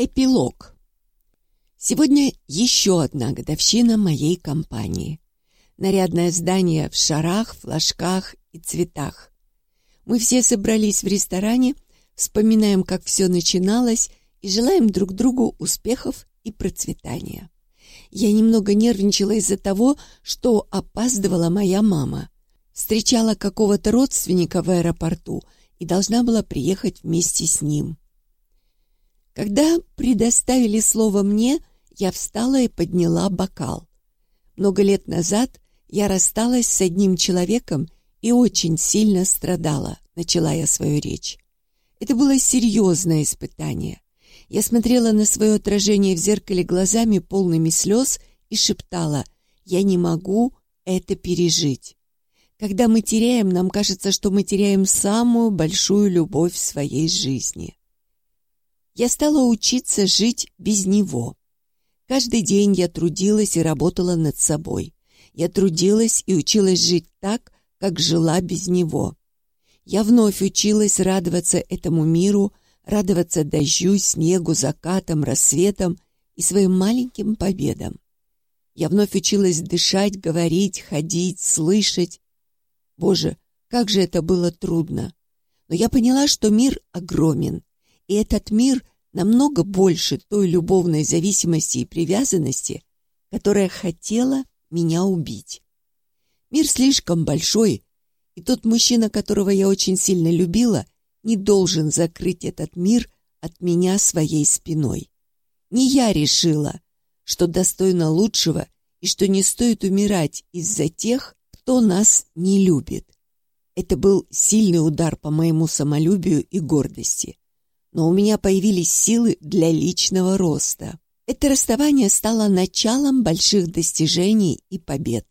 Эпилог. Сегодня еще одна годовщина моей компании. Нарядное здание в шарах, флажках и цветах. Мы все собрались в ресторане, вспоминаем, как все начиналось, и желаем друг другу успехов и процветания. Я немного нервничала из-за того, что опаздывала моя мама. Встречала какого-то родственника в аэропорту и должна была приехать вместе с ним. Когда предоставили слово мне, я встала и подняла бокал. Много лет назад я рассталась с одним человеком и очень сильно страдала, начала я свою речь. Это было серьезное испытание. Я смотрела на свое отражение в зеркале глазами полными слез и шептала «Я не могу это пережить». Когда мы теряем, нам кажется, что мы теряем самую большую любовь в своей жизни я стала учиться жить без него. Каждый день я трудилась и работала над собой. Я трудилась и училась жить так, как жила без него. Я вновь училась радоваться этому миру, радоваться дождю, снегу, закатам, рассветам и своим маленьким победам. Я вновь училась дышать, говорить, ходить, слышать. Боже, как же это было трудно! Но я поняла, что мир огромен, и этот мир намного больше той любовной зависимости и привязанности, которая хотела меня убить. Мир слишком большой, и тот мужчина, которого я очень сильно любила, не должен закрыть этот мир от меня своей спиной. Не я решила, что достойно лучшего и что не стоит умирать из-за тех, кто нас не любит. Это был сильный удар по моему самолюбию и гордости но у меня появились силы для личного роста. Это расставание стало началом больших достижений и побед.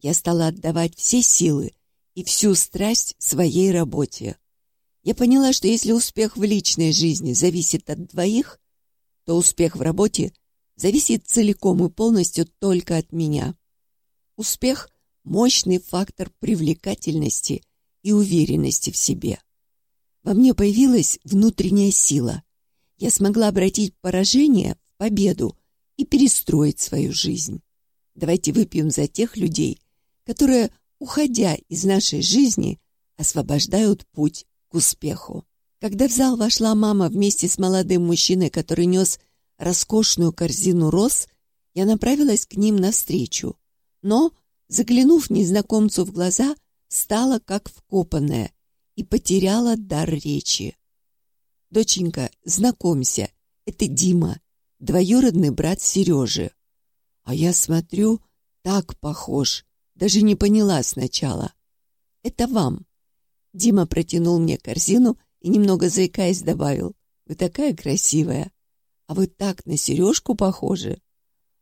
Я стала отдавать все силы и всю страсть своей работе. Я поняла, что если успех в личной жизни зависит от двоих, то успех в работе зависит целиком и полностью только от меня. Успех – мощный фактор привлекательности и уверенности в себе. Во мне появилась внутренняя сила. Я смогла обратить поражение в победу и перестроить свою жизнь. Давайте выпьем за тех людей, которые, уходя из нашей жизни, освобождают путь к успеху. Когда в зал вошла мама вместе с молодым мужчиной, который нес роскошную корзину роз, я направилась к ним навстречу. Но, заглянув незнакомцу в глаза, стала как вкопанная и потеряла дар речи. «Доченька, знакомься, это Дима, двоюродный брат Сережи. А я смотрю, так похож, даже не поняла сначала. Это вам». Дима протянул мне корзину и, немного заикаясь, добавил, «Вы такая красивая, а вы так на сережку похожи».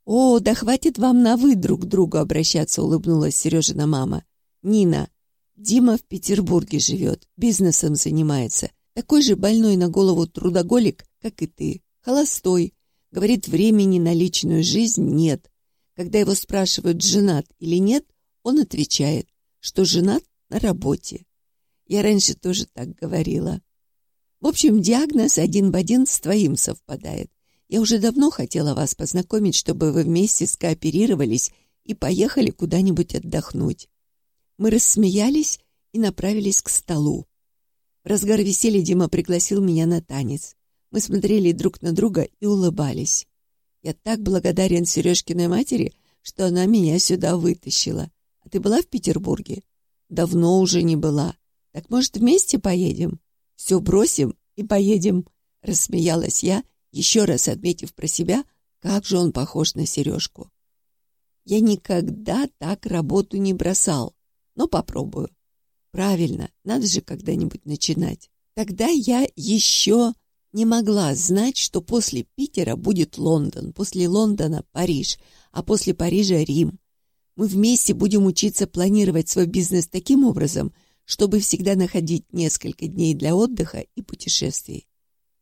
«О, да хватит вам на «вы» друг к другу обращаться», — улыбнулась Сережина мама. «Нина, Дима в Петербурге живет, бизнесом занимается. Такой же больной на голову трудоголик, как и ты. Холостой. Говорит, времени на личную жизнь нет. Когда его спрашивают, женат или нет, он отвечает, что женат на работе. Я раньше тоже так говорила. В общем, диагноз один в один с твоим совпадает. Я уже давно хотела вас познакомить, чтобы вы вместе скооперировались и поехали куда-нибудь отдохнуть. Мы рассмеялись и направились к столу. В разгар веселья Дима пригласил меня на танец. Мы смотрели друг на друга и улыбались. Я так благодарен Сережкиной матери, что она меня сюда вытащила. А ты была в Петербурге? Давно уже не была. Так, может, вместе поедем? Все бросим и поедем, рассмеялась я, еще раз отметив про себя, как же он похож на Сережку. Я никогда так работу не бросал но попробую. Правильно, надо же когда-нибудь начинать. Тогда я еще не могла знать, что после Питера будет Лондон, после Лондона Париж, а после Парижа Рим. Мы вместе будем учиться планировать свой бизнес таким образом, чтобы всегда находить несколько дней для отдыха и путешествий.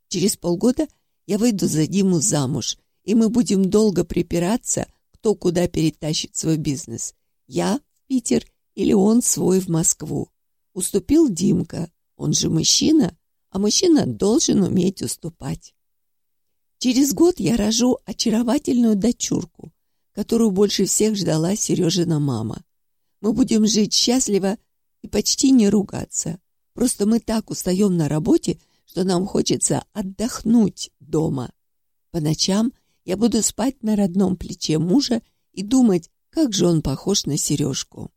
Через полгода я выйду за Диму замуж, и мы будем долго припираться, кто куда перетащит свой бизнес. Я Питер или он свой в Москву. Уступил Димка, он же мужчина, а мужчина должен уметь уступать. Через год я рожу очаровательную дочурку, которую больше всех ждала Сережина мама. Мы будем жить счастливо и почти не ругаться. Просто мы так устаем на работе, что нам хочется отдохнуть дома. По ночам я буду спать на родном плече мужа и думать, как же он похож на Сережку.